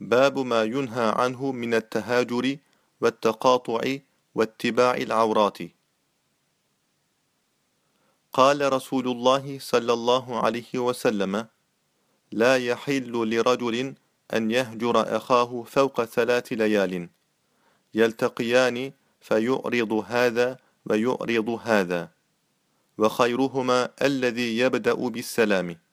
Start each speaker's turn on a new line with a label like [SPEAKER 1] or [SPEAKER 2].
[SPEAKER 1] باب ما ينهى عنه من التهاجر والتقاطع واتباع العورات. قال رسول الله صلى الله عليه وسلم لا يحل لرجل أن يهجر أخاه فوق ثلاث ليال. يلتقيان فيعرض هذا ويعرض هذا. وخيرهما الذي يبدأ بالسلام.